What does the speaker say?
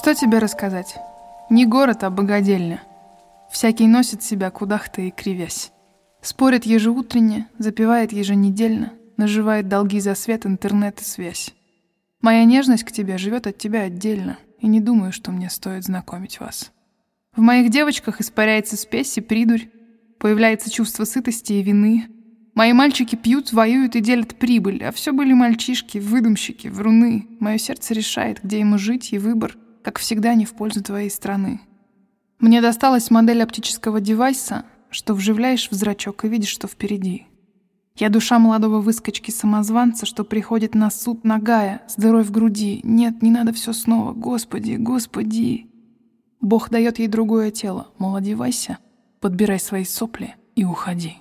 Что тебе рассказать? Не город, а богадельня. Всякий носит себя кудахта и кривясь. Спорит ежеутренне, запивает еженедельно, наживает долги за свет, интернет и связь. Моя нежность к тебе живет от тебя отдельно, и не думаю, что мне стоит знакомить вас. В моих девочках испаряется спесь и придурь, появляется чувство сытости и вины. Мои мальчики пьют, воюют и делят прибыль, а все были мальчишки, выдумщики, вруны. Мое сердце решает, где ему жить, и выбор, как всегда, не в пользу твоей страны. Мне досталась модель оптического девайса, что вживляешь в зрачок и видишь, что впереди. Я душа молодого выскочки-самозванца, что приходит на суд нагая, с дырой в груди. Нет, не надо все снова. Господи, Господи. Бог дает ей другое тело. Мол, одевайся, подбирай свои сопли и уходи.